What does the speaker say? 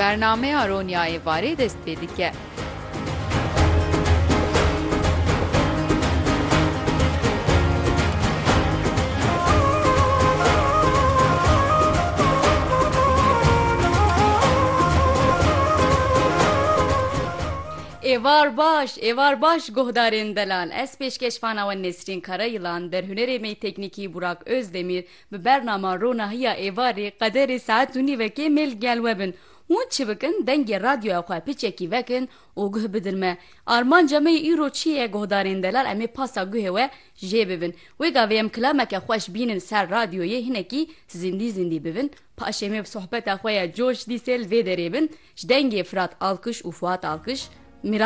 برنامه رونیای واره دست بدیکه. Evar baş, evar baş gohdarên delal. Ez pêşkeşvana we Nesrîn Karayılan, derhunerê me teknîkî Burak Özdemir bi bernama Ronahiya Evarê qederê saet û nîvekê mêl gel we bin. Hûn çi bikin dengê radyoya xwe piçekî vekin û guh bidin me. Armanca me îro çi ye gohdarên delal em ê pasa guhê we jê bibin. Wê gavê em kilameke xweş bînin ser radyoyê hinekî zindî zindî bibin. Paşê me bi sohbeta xwe ya coş dîsel vê derê bin. Ji dengê Fırat Alkış û Fuat Alkış